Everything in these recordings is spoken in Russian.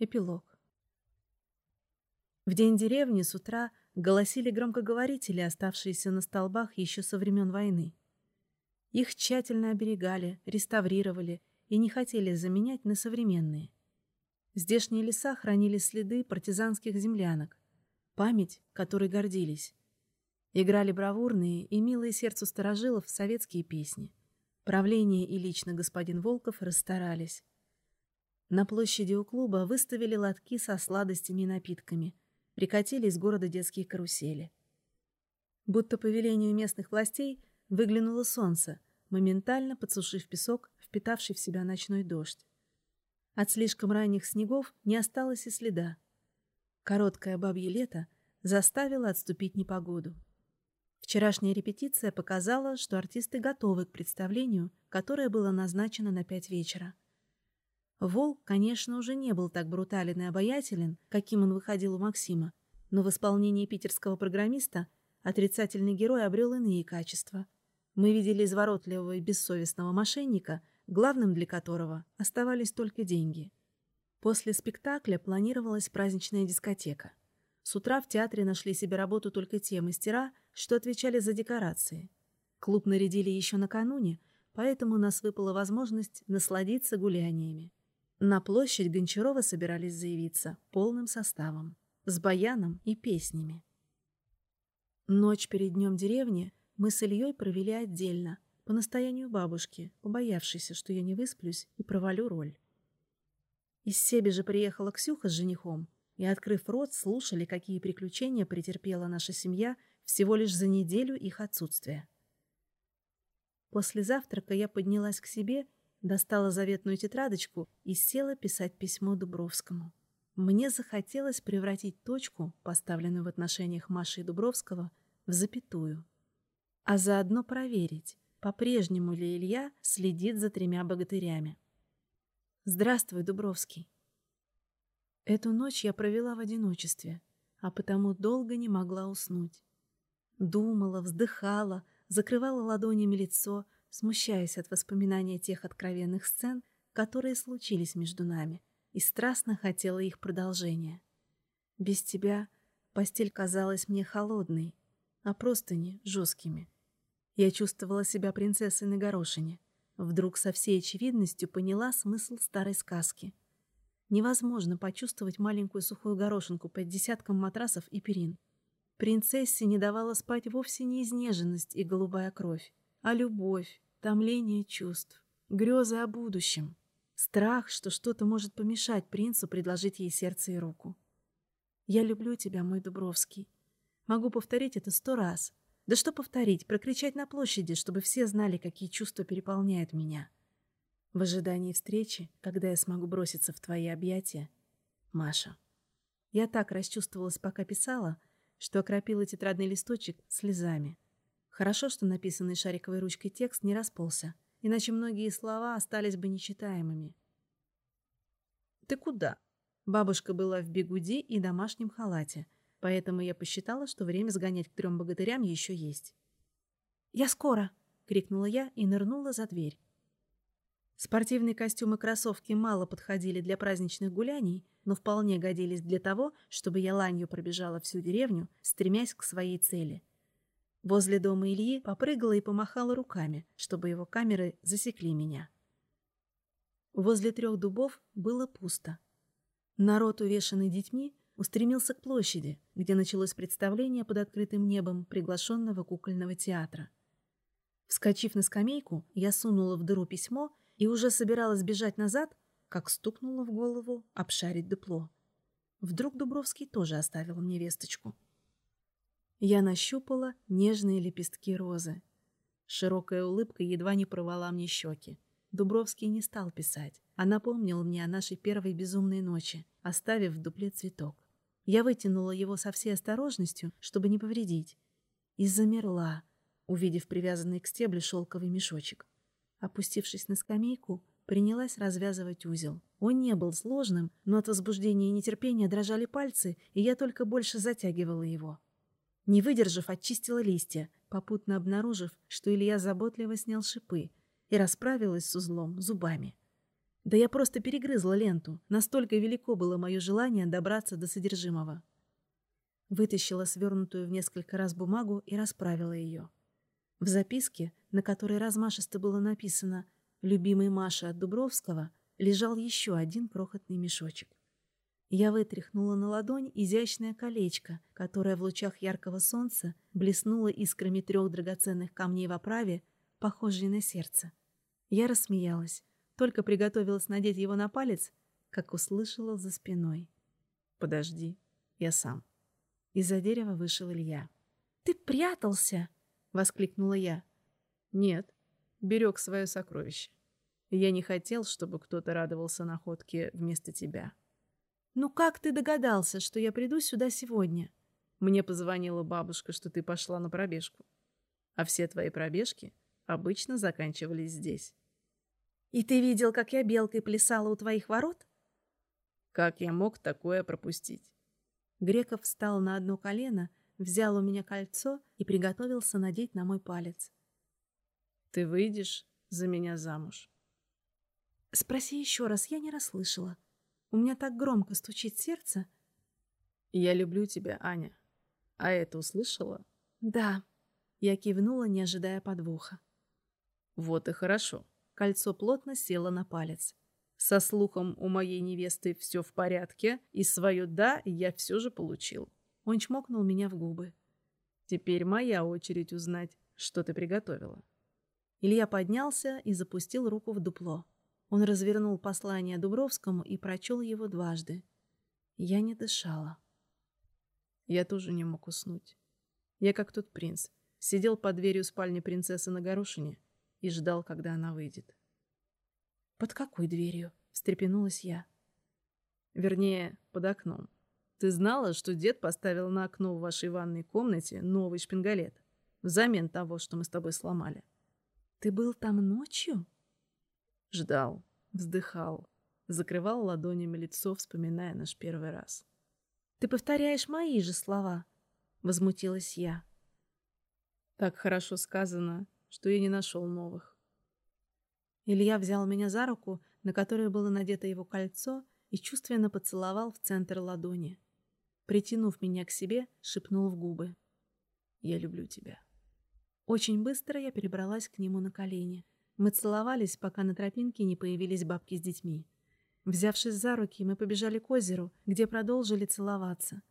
Эпилог. В день деревни с утра голосили громкоговорители, оставшиеся на столбах еще со времен войны. Их тщательно оберегали, реставрировали и не хотели заменять на современные. Здешние леса хранили следы партизанских землянок, память, которой гордились. Играли бравурные и милые сердцу старожилов советские песни. Правление и лично господин Волков расстарались. На площади у клуба выставили лотки со сладостями и напитками. Прикатили из города детские карусели. Будто по велению местных властей выглянуло солнце, моментально подсушив песок, впитавший в себя ночной дождь. От слишком ранних снегов не осталось и следа. Короткое бабье лето заставило отступить непогоду. Вчерашняя репетиция показала, что артисты готовы к представлению, которое было назначено на пять вечера. Волк, конечно, уже не был так брутален и обаятелен, каким он выходил у Максима, но в исполнении питерского программиста отрицательный герой обрел иные качества. Мы видели изворотливого и бессовестного мошенника, главным для которого оставались только деньги. После спектакля планировалась праздничная дискотека. С утра в театре нашли себе работу только те мастера, что отвечали за декорации. Клуб нарядили еще накануне, поэтому у нас выпала возможность насладиться гуляниями. На площадь Гончарова собирались заявиться полным составом, с баяном и песнями. Ночь перед днем деревни мы с Ильей провели отдельно, по настоянию бабушки, побоявшейся, что я не высплюсь и провалю роль. Из Себи же приехала Ксюха с женихом, и, открыв рот, слушали, какие приключения претерпела наша семья всего лишь за неделю их отсутствия. После завтрака я поднялась к себе достала заветную тетрадочку и села писать письмо Дубровскому. Мне захотелось превратить точку, поставленную в отношениях Маши и Дубровского, в запятую, а заодно проверить, по-прежнему ли Илья следит за тремя богатырями. «Здравствуй, Дубровский». Эту ночь я провела в одиночестве, а потому долго не могла уснуть. Думала, вздыхала, закрывала ладонями лицо — смущаясь от воспоминания тех откровенных сцен, которые случились между нами, и страстно хотела их продолжения. Без тебя постель казалась мне холодной, а простыни — жесткими. Я чувствовала себя принцессой на горошине. Вдруг со всей очевидностью поняла смысл старой сказки. Невозможно почувствовать маленькую сухую горошинку под десятком матрасов и перин. Принцессе не давала спать вовсе не изнеженность и голубая кровь а любовь, томление чувств, грезы о будущем, страх, что что-то может помешать принцу предложить ей сердце и руку. «Я люблю тебя, мой Дубровский. Могу повторить это сто раз. Да что повторить, прокричать на площади, чтобы все знали, какие чувства переполняют меня. В ожидании встречи, когда я смогу броситься в твои объятия, Маша». Я так расчувствовалась, пока писала, что окропила тетрадный листочек слезами. Хорошо, что написанный шариковой ручкой текст не расползся, иначе многие слова остались бы нечитаемыми. «Ты куда?» Бабушка была в бегуди и домашнем халате, поэтому я посчитала, что время сгонять к трем богатырям еще есть. «Я скоро!» — крикнула я и нырнула за дверь. Спортивные костюмы и кроссовки мало подходили для праздничных гуляний, но вполне годились для того, чтобы я ланью пробежала всю деревню, стремясь к своей цели — Возле дома Ильи попрыгала и помахала руками, чтобы его камеры засекли меня. Возле трех дубов было пусто. Народ, увешанный детьми, устремился к площади, где началось представление под открытым небом приглашенного кукольного театра. Вскочив на скамейку, я сунула в дыру письмо и уже собиралась бежать назад, как стукнула в голову обшарить дупло. Вдруг Дубровский тоже оставил мне весточку — я нащупала нежные лепестки розы. Широкая улыбка едва не порвала мне щеки. Дубровский не стал писать, а напомнил мне о нашей первой безумной ночи, оставив в дупле цветок. Я вытянула его со всей осторожностью, чтобы не повредить, и замерла, увидев привязанный к стеблю шелковый мешочек. Опустившись на скамейку, принялась развязывать узел. Он не был сложным, но от возбуждения и нетерпения дрожали пальцы, и я только больше затягивала его. Не выдержав, очистила листья, попутно обнаружив, что Илья заботливо снял шипы и расправилась с узлом зубами. Да я просто перегрызла ленту, настолько велико было мое желание добраться до содержимого. Вытащила свернутую в несколько раз бумагу и расправила ее. В записке, на которой размашисто было написано «Любимый Маша от Дубровского», лежал еще один крохотный мешочек. Я вытряхнула на ладонь изящное колечко, которое в лучах яркого солнца блеснуло искрами трех драгоценных камней в оправе, похожей на сердце. Я рассмеялась, только приготовилась надеть его на палец, как услышала за спиной. «Подожди, я сам». Из-за дерева вышел Илья. «Ты прятался!» — воскликнула я. «Нет, берег свое сокровище. Я не хотел, чтобы кто-то радовался находке вместо тебя». «Ну как ты догадался, что я приду сюда сегодня?» Мне позвонила бабушка, что ты пошла на пробежку. А все твои пробежки обычно заканчивались здесь. «И ты видел, как я белкой плясала у твоих ворот?» «Как я мог такое пропустить?» Греков встал на одно колено, взял у меня кольцо и приготовился надеть на мой палец. «Ты выйдешь за меня замуж?» «Спроси еще раз, я не расслышала. У меня так громко стучит сердце». «Я люблю тебя, Аня. А это услышала?» «Да». Я кивнула, не ожидая подвоха. «Вот и хорошо». Кольцо плотно село на палец. Со слухом у моей невесты все в порядке, и свое «да» я все же получил. Он чмокнул меня в губы. Теперь моя очередь узнать, что ты приготовила. Илья поднялся и запустил руку в дупло. Он развернул послание Дубровскому и прочел его дважды. Я не дышала. Я тоже не мог уснуть. Я как тот принц. Сидел под дверью спальни принцессы на горошине и ждал, когда она выйдет. «Под какой дверью?» — встрепенулась я. «Вернее, под окном. Ты знала, что дед поставил на окно в вашей ванной комнате новый шпингалет взамен того, что мы с тобой сломали?» «Ты был там ночью?» Ждал, вздыхал, закрывал ладонями лицо, вспоминая наш первый раз. «Ты повторяешь мои же слова», — возмутилась я. «Так хорошо сказано, что я не нашел новых. Илья взял меня за руку, на которую было надето его кольцо, и чувственно поцеловал в центр ладони. Притянув меня к себе, шепнул в губы. «Я люблю тебя». Очень быстро я перебралась к нему на колени. Мы целовались, пока на тропинке не появились бабки с детьми. Взявшись за руки, мы побежали к озеру, где продолжили целоваться.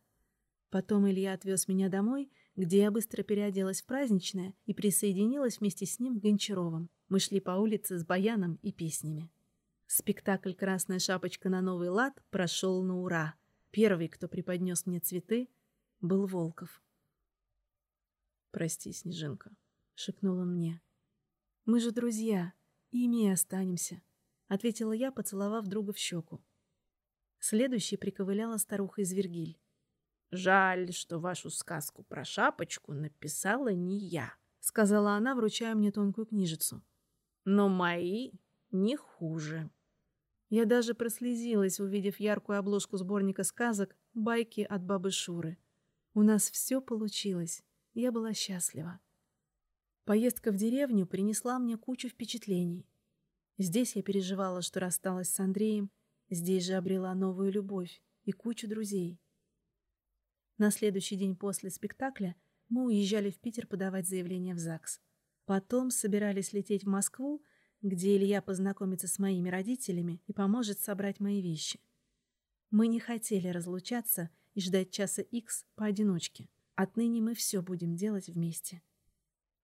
Потом Илья отвез меня домой где я быстро переоделась в праздничное и присоединилась вместе с ним к Гончаровым. Мы шли по улице с баяном и песнями. Спектакль «Красная шапочка на новый лад» прошел на ура. Первый, кто преподнес мне цветы, был Волков. «Прости, Снежинка», — шепнул он мне. «Мы же друзья, ими и останемся», — ответила я, поцеловав друга в щеку. Следующей приковыляла старуха из Вергиль. «Жаль, что вашу сказку про шапочку написала не я», — сказала она, вручая мне тонкую книжицу. «Но мои не хуже». Я даже прослезилась, увидев яркую обложку сборника сказок «Байки от бабы Шуры». У нас все получилось. Я была счастлива. Поездка в деревню принесла мне кучу впечатлений. Здесь я переживала, что рассталась с Андреем, здесь же обрела новую любовь и кучу друзей. На следующий день после спектакля мы уезжали в Питер подавать заявление в ЗАГС. Потом собирались лететь в Москву, где Илья познакомится с моими родителями и поможет собрать мои вещи. Мы не хотели разлучаться и ждать часа Икс поодиночке. Отныне мы все будем делать вместе.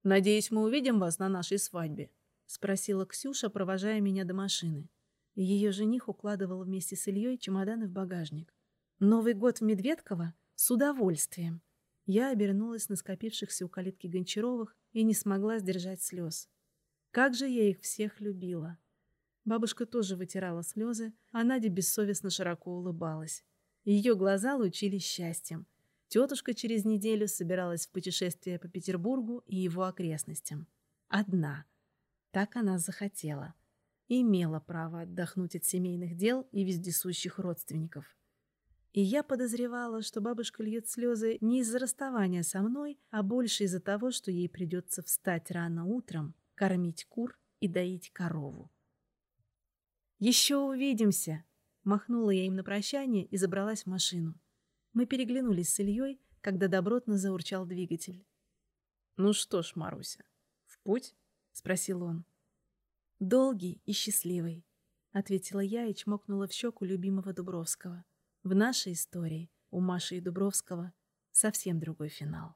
«Надеюсь, мы увидим вас на нашей свадьбе?» — спросила Ксюша, провожая меня до машины. Ее жених укладывал вместе с Ильей чемоданы в багажник. «Новый год в Медведково с удовольствием. Я обернулась на скопившихся у калитки Гончаровых и не смогла сдержать слез. Как же я их всех любила. Бабушка тоже вытирала слезы, а Надя бессовестно широко улыбалась. Ее глаза лучились счастьем. Тетушка через неделю собиралась в путешествие по Петербургу и его окрестностям. Одна. Так она захотела. И имела право отдохнуть от семейных дел и вездесущих родственников. И я подозревала, что бабушка льет слезы не из-за расставания со мной, а больше из-за того, что ей придется встать рано утром, кормить кур и доить корову. «Еще увидимся!» Махнула я им на прощание и забралась в машину. Мы переглянулись с Ильей, когда добротно заурчал двигатель. «Ну что ж, Маруся, в путь?» — спросил он. «Долгий и счастливый», — ответила я и чмокнула в щеку любимого Дубровского. В нашей истории у Маши и Дубровского совсем другой финал.